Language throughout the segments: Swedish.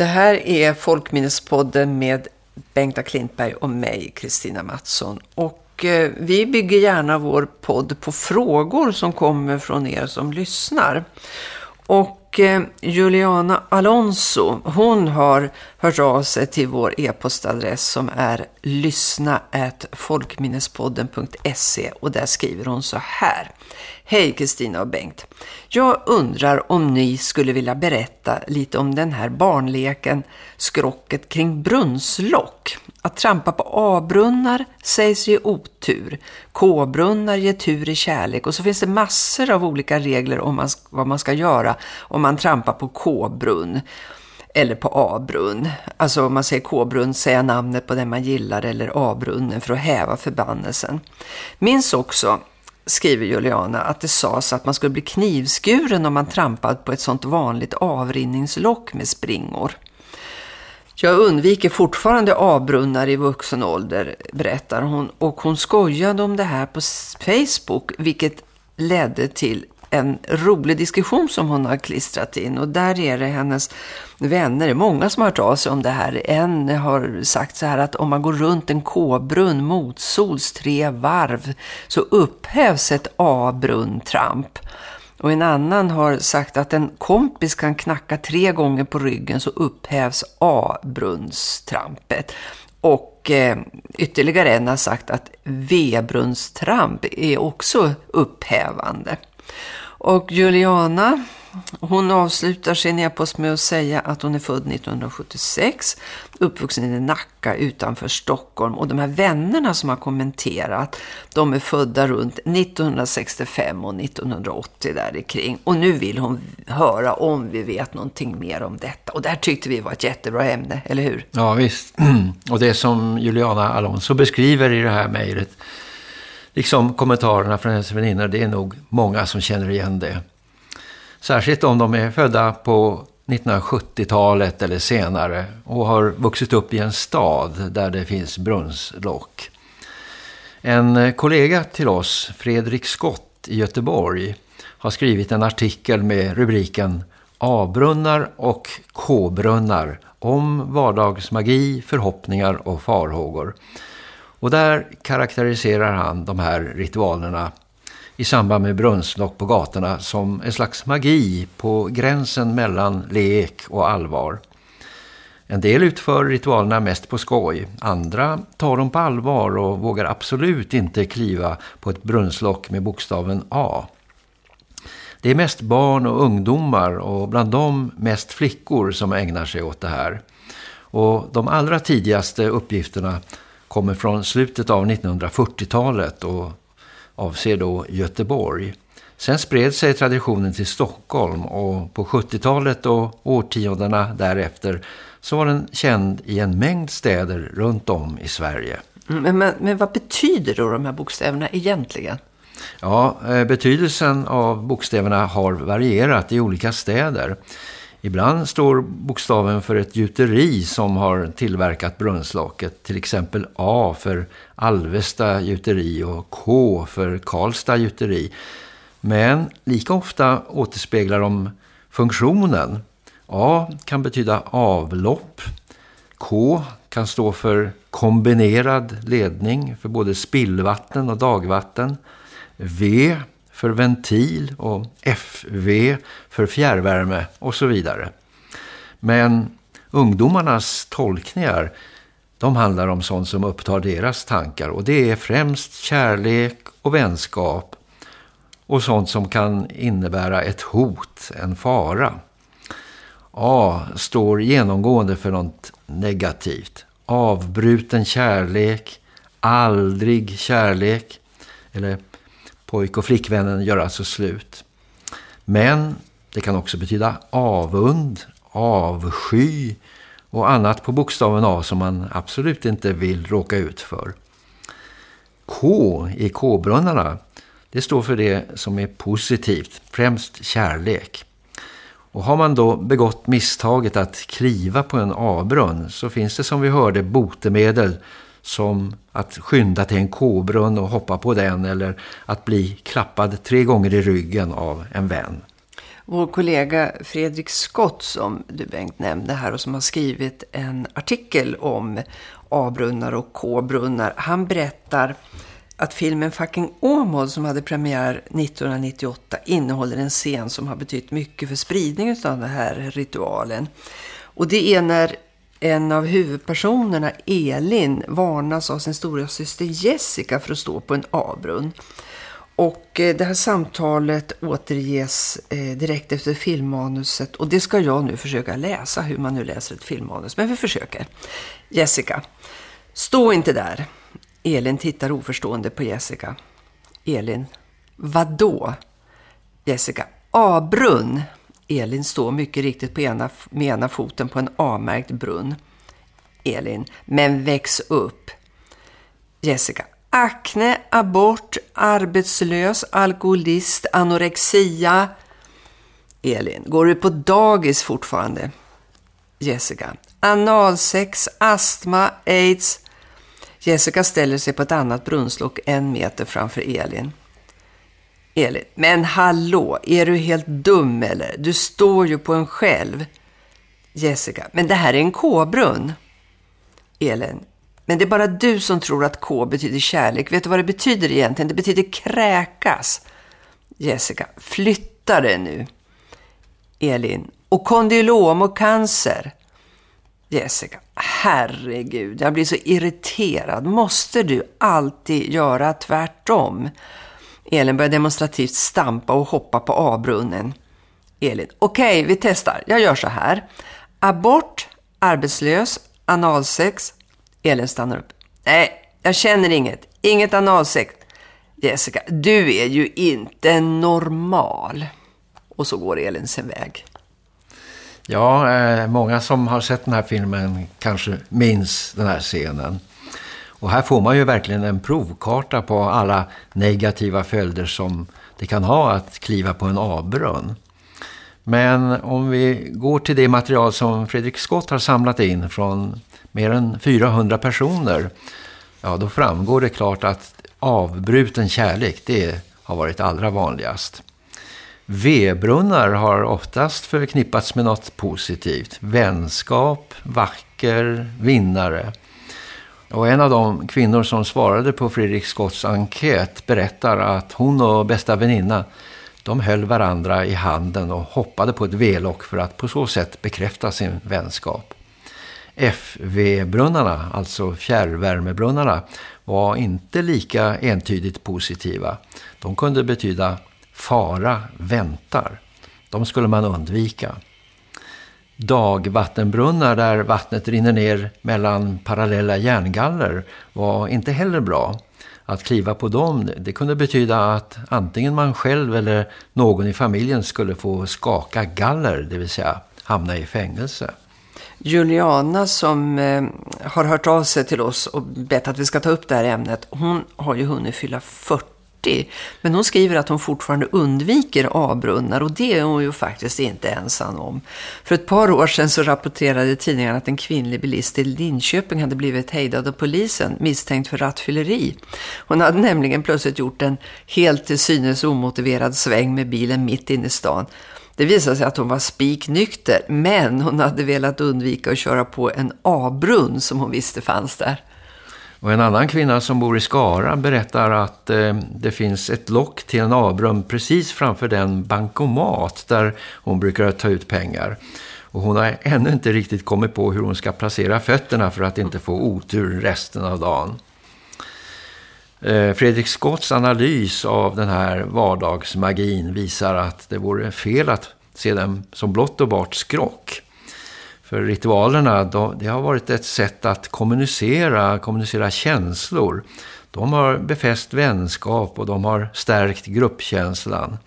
Det här är Folkminnespodden med Bengta Klintberg och mig, Kristina Mattsson. Och eh, vi bygger gärna vår podd på frågor som kommer från er som lyssnar. Och eh, Juliana Alonso, hon har hört av sig till vår e-postadress som är lyssna@folkminnespodden.se och där skriver hon så här. Hej Kristina och Bengt. Jag undrar om ni skulle vilja berätta lite om den här barnleken skrocket kring brunnslock. Att trampa på A-brunnar sägs ge otur. K-brunnar ger tur i kärlek. Och så finns det massor av olika regler om man, vad man ska göra om man trampar på K-brunn eller på A-brunn. Alltså om man säger K-brunn, säga namnet på den man gillar eller A-brunnen för att häva förbannelsen. Minns också skriver Juliana, att det sades att man skulle bli knivskuren om man trampade på ett sånt vanligt avrinningslock med springor. Jag undviker fortfarande avbrunnar i vuxen ålder, berättar hon. Och hon skojade om det här på Facebook, vilket ledde till en rolig diskussion som hon har klistrat in. Och där är det hennes vänner, det är många som har hört av sig om det här. En har sagt så här att om man går runt en K-brunn motsols tre varv så upphävs ett A-brunntramp. Och en annan har sagt att en kompis kan knacka tre gånger på ryggen så upphävs A-brunnstrampet. Och eh, ytterligare en har sagt att V-brunnstramp är också upphävande. Och Juliana, hon avslutar sin e-post med att säga att hon är född 1976, uppvuxen i Nacka utanför Stockholm. Och de här vännerna som har kommenterat, de är födda runt 1965 och 1980 där kring. Och nu vill hon höra om vi vet någonting mer om detta. Och där tyckte vi var ett jättebra ämne, eller hur? Ja visst. Och det som Juliana Alonso beskriver i det här mejlet liksom kommentarerna från hennes väninnor, det är nog många som känner igen det. Särskilt om de är födda på 1970-talet eller senare och har vuxit upp i en stad där det finns brunnslock. En kollega till oss, Fredrik Skott i Göteborg, har skrivit en artikel med rubriken A-brunnar och K-brunnar om vardagsmagi, förhoppningar och farhågor. Och där karaktäriserar han de här ritualerna i samband med brunnslock på gatorna som en slags magi på gränsen mellan lek och allvar. En del utför ritualerna mest på skoj, andra tar dem på allvar och vågar absolut inte kliva på ett brunnslock med bokstaven A. Det är mest barn och ungdomar och bland dem mest flickor som ägnar sig åt det här. Och de allra tidigaste uppgifterna kommer från slutet av 1940-talet och avser då Göteborg. Sen spred sig traditionen till Stockholm och på 70-talet och årtiondena därefter så var den känd i en mängd städer runt om i Sverige. Mm, men, men, men vad betyder då de här bokstäverna egentligen? Ja, eh, betydelsen av bokstäverna har varierat i olika städer. Ibland står bokstaven för ett gjuteri som har tillverkat brunnslaket. Till exempel A för Alvesta gjuteri och K för Karlstad gjuteri. Men lika ofta återspeglar de funktionen. A kan betyda avlopp. K kan stå för kombinerad ledning för både spillvatten och dagvatten. V för ventil och FV för fjärrvärme och så vidare. Men ungdomarnas tolkningar de handlar om sånt som upptar deras tankar och det är främst kärlek och vänskap och sånt som kan innebära ett hot, en fara. A står genomgående för något negativt. Avbruten kärlek, aldrig kärlek eller Pojk och flickvännen gör alltså slut. Men det kan också betyda avund, avsky och annat på bokstaven A som man absolut inte vill råka ut för. K i K-brunnarna, det står för det som är positivt, främst kärlek. Och har man då begått misstaget att kliva på en A-brunn så finns det som vi hörde botemedel som att skynda till en kobrunn och hoppa på den eller att bli klappad tre gånger i ryggen av en vän. Vår kollega Fredrik Skott som du Bengt nämnde här och som har skrivit en artikel om A-brunnar och K-brunnar. Han berättar att filmen Fucking Åmål som hade premiär 1998 innehåller en scen som har betytt mycket för spridningen av den här ritualen. Och det är när en av huvudpersonerna, Elin, varnas av sin stora syster Jessica för att stå på en avbrunn. Och eh, det här samtalet återges eh, direkt efter filmmanuset och det ska jag nu försöka läsa hur man nu läser ett filmmanus. Men vi försöker. Jessica, stå inte där. Elin tittar oförstående på Jessica. Elin, vadå? Jessica, A-brunn. Elin står mycket riktigt på ena, med ena foten på en A-märkt brunn. Elin, men väx upp. Jessica, akne, abort, arbetslös, alkoholist, anorexia. Elin, går du på dagis fortfarande? Jessica, analsex, astma, aids. Jessica ställer sig på ett annat brunnslock en meter framför Elin. Elin, men hallå, är du helt dum eller? Du står ju på en själv. Jessica, men det här är en K-brunn. Elin, men det är bara du som tror att K betyder kärlek. Vet du vad det betyder egentligen? Det betyder kräkas. Jessica, flytta dig nu. Elin, och kondylom och cancer. Jessica, herregud, jag blir så irriterad. Måste du alltid göra tvärtom? Elin börjar demonstrativt stampa och hoppa på avbrunnen. Elin, okej, okay, vi testar. Jag gör så här. Abort, arbetslös, analsex. Elin stannar upp. Nej, jag känner inget. Inget analsex. Jessica, du är ju inte normal. Och så går Elin sin väg. Ja, eh, många som har sett den här filmen kanske minns den här scenen. Och här får man ju verkligen en provkarta på alla negativa följder som det kan ha att kliva på en avbrunn. Men om vi går till det material som Fredrik Skott har samlat in från mer än 400 personer, ja då framgår det klart att avbruten kärlek, det har varit allra vanligast. V-brunnar har oftast förknippats med något positivt. Vänskap, vacker, vinnare. Och en av de kvinnor som svarade på Fredrik Scotts enkät berättar att hon och bästa väninna de höll varandra i handen och hoppade på ett V-lock för att på så sätt bekräfta sin vänskap. FV-brunnarna, alltså fjärrvärmebrunnarna, var inte lika entydigt positiva. De kunde betyda fara väntar. De skulle man undvika. Dagvattenbrunnar där vattnet rinner ner mellan parallella järngaller var inte heller bra. Att kliva på dem det kunde betyda att antingen man själv eller någon i familjen skulle få skaka galler, det vill säga hamna i fängelse. Juliana som eh, har hört av sig till oss och bett att vi ska ta upp det här ämnet, hon har ju hunnit fylla 40 men hon skriver att hon fortfarande undviker avbrunnar och det är hon ju faktiskt inte ensam om. För ett par år sedan så rapporterade tidningarna att en kvinnlig bilist i Linköping hade blivit hejdad av polisen misstänkt för rattfylleri. Hon hade nämligen plötsligt gjort en helt till synes omotiverad sväng med bilen mitt inne i stan. Det visade sig att hon var spiknykter men hon hade velat undvika att köra på en avbrunn som hon visste fanns där. Och en annan kvinna som bor i Skara berättar att eh, det finns ett lock till en avrum precis framför den bankomat där hon brukar ta ut pengar. Och hon har ännu inte riktigt kommit på hur hon ska placera fötterna för att inte få otur resten av dagen. Eh, Fredrik Scotts analys av den här vardagsmagin visar att det vore fel att se den som blott och bart skrock. För ritualerna, det har varit ett sätt att kommunicera, kommunicera känslor. De har befäst vänskap och de har stärkt gruppkänslan.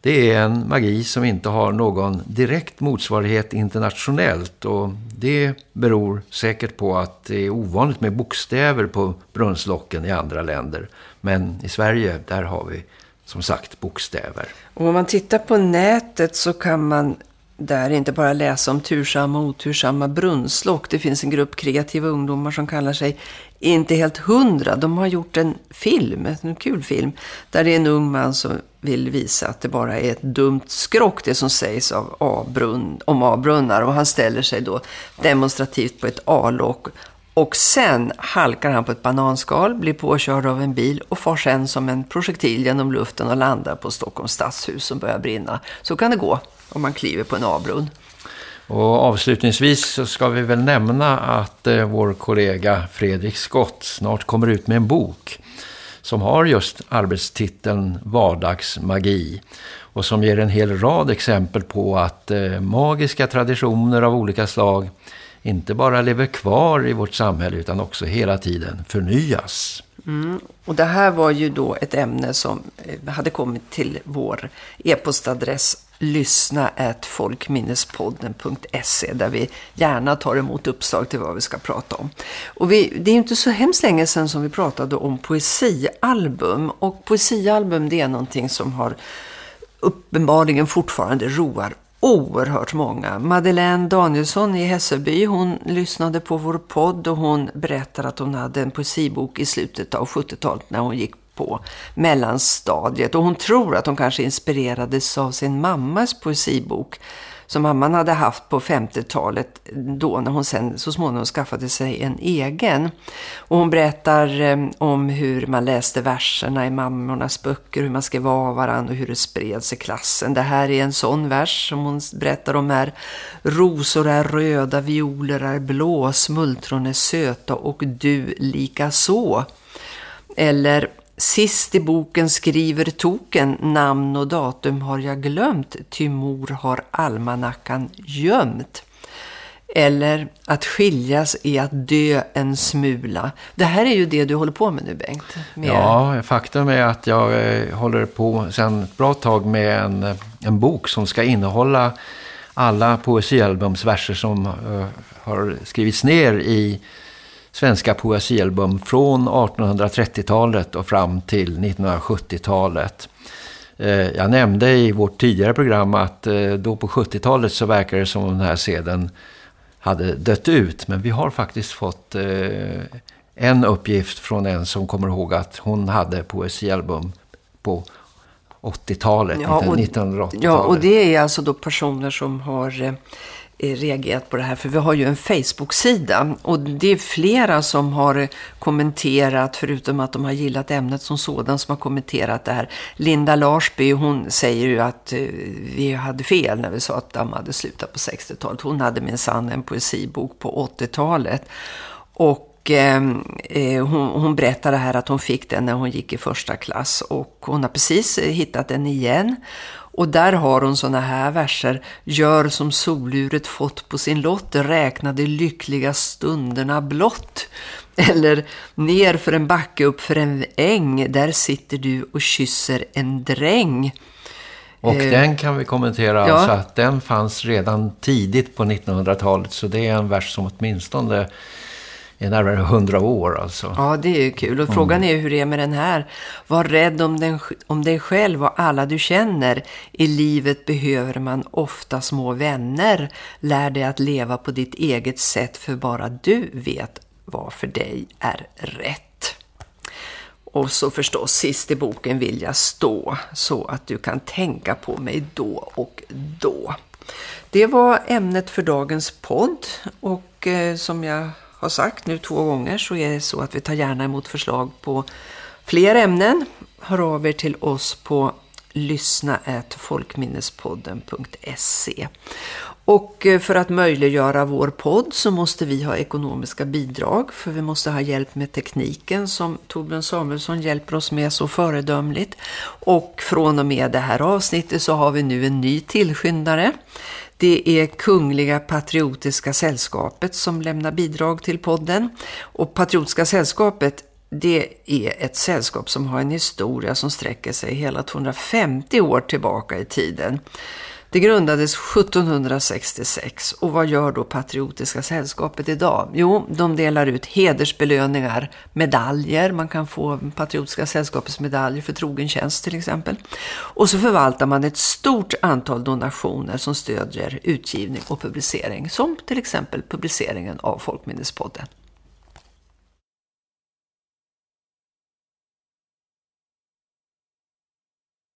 Det är en magi som inte har någon direkt motsvarighet internationellt och det beror säkert på att det är ovanligt med bokstäver på brunnslocken i andra länder. Men i Sverige, där har vi som sagt bokstäver. Och om man tittar på nätet så kan man där inte bara läsa om tursamma och otursamma brunnslock. Det finns en grupp kreativa ungdomar som kallar sig Inte helt hundra. De har gjort en film, en kul film, där det är en ung man som vill visa att det bara är ett dumt skrock det som sägs av A-brunn, om A-brunnar. Och han ställer sig då demonstrativt på ett A-lock och sen halkar han på ett bananskal, blir påkörd av en bil och far sen som en projektil genom luften och landar på Stockholms stadshus som börjar brinna. Så kan det gå om man kliver på en avbrunn. Och avslutningsvis så ska vi väl nämna att eh, vår kollega Fredrik Skott snart kommer ut med en bok som har just arbetstiteln Vardagsmagi och som ger en hel rad exempel på att eh, magiska traditioner av olika slag inte bara lever kvar i vårt samhälle utan också hela tiden förnyas. Mm. Och det här var ju då ett ämne som eh, hade kommit till vår e-postadress lyssna folkminnespodden.se där vi gärna tar emot uppslag till vad vi ska prata om. Och vi, det är inte så hemskt länge sedan som vi pratade om poesialbum och poesialbum det är någonting som har uppenbarligen fortfarande roar oerhört många. Madeleine Danielsson i Hässelby, hon lyssnade på vår podd och hon berättade att hon hade en poesibok i slutet av 70-talet när hon gick på mellanstadiet. Och hon tror att hon kanske inspirerades av sin mammas poesibok som mamman hade haft på 50-talet då när hon sen så småningom skaffade sig en egen. Och hon berättar eh, om hur man läste verserna i mammornas böcker, hur man skrev av varandra och hur det spreds i klassen. Det här är en sån vers som hon berättar om här. Rosor är röda, violer är blå, smultron är söta och du lika så. Eller Sist i boken skriver token, namn och datum har jag glömt, ty mor har almanackan gömt. Eller att skiljas är att dö en smula. Det här är ju det du håller på med nu Bengt. Med... Ja, faktum är att jag eh, håller på sedan ett bra tag med en, eh, en bok som ska innehålla alla poesialbumsverser som uh, har skrivits ner i svenska poesialbum från 1830-talet och fram till 1970-talet. Eh, jag nämnde i vårt tidigare program att eh, då på 70-talet så verkar det som om den här sedeln hade dött ut. Men vi har faktiskt fått eh, en uppgift från en som kommer ihåg att hon hade poesialbum på 80-talet, ja, 1980-talet. Ja, och det är alltså då personer som har Eh, reagerat på det här för vi har ju en Facebook-sida och det är flera som har kommenterat förutom att de har gillat ämnet som sådan som har kommenterat det här. Linda Larsby hon säger ju att eh, vi hade fel när vi sa att Damma hade slutat på 60-talet. Hon hade minsann en poesibok på 80-talet och och hon, hon berättade här att hon fick den när hon gick i första klass och hon har precis hittat den igen och där har hon såna här verser. Gör som soluret fått på sin lott, räkna de lyckliga stunderna blott. Eller ner för en backe upp för en äng, där sitter du och kysser en dräng. Och eh, den kan vi kommentera, ja. alltså att den fanns redan tidigt på 1900-talet så det är en vers som åtminstone är närmare hundra år alltså. Ja, det är ju kul. Och frågan mm. är hur det är med den här. Var rädd om, den, om dig själv och alla du känner. I livet behöver man ofta små vänner. Lär dig att leva på ditt eget sätt för bara du vet vad för dig är rätt. Och så förstås sist i boken vill jag stå så att du kan tänka på mig då och då. Det var ämnet för dagens podd och eh, som jag har sagt nu två gånger så är det så att vi tar gärna emot förslag på fler ämnen. Hör av er till oss på lyssna folkminnespodden.se och eh, för att möjliggöra vår podd så måste vi ha ekonomiska bidrag för vi måste ha hjälp med tekniken som Torbjörn Samuelsson hjälper oss med så föredömligt. Och från och med det här avsnittet så har vi nu en ny tillskyndare. Det är Kungliga Patriotiska Sällskapet som lämnar bidrag till podden. Och Patriotiska Sällskapet det är ett sällskap som har en historia som sträcker sig hela 250 år tillbaka i tiden. Det grundades 1766 och vad gör då Patriotiska sällskapet idag? Jo, de delar ut hedersbelöningar, medaljer, man kan få Patriotiska sällskapets medaljer för trogen tjänst till exempel. Och så förvaltar man ett stort antal donationer som stödjer utgivning och publicering, som till exempel publiceringen av Folkminnespodden.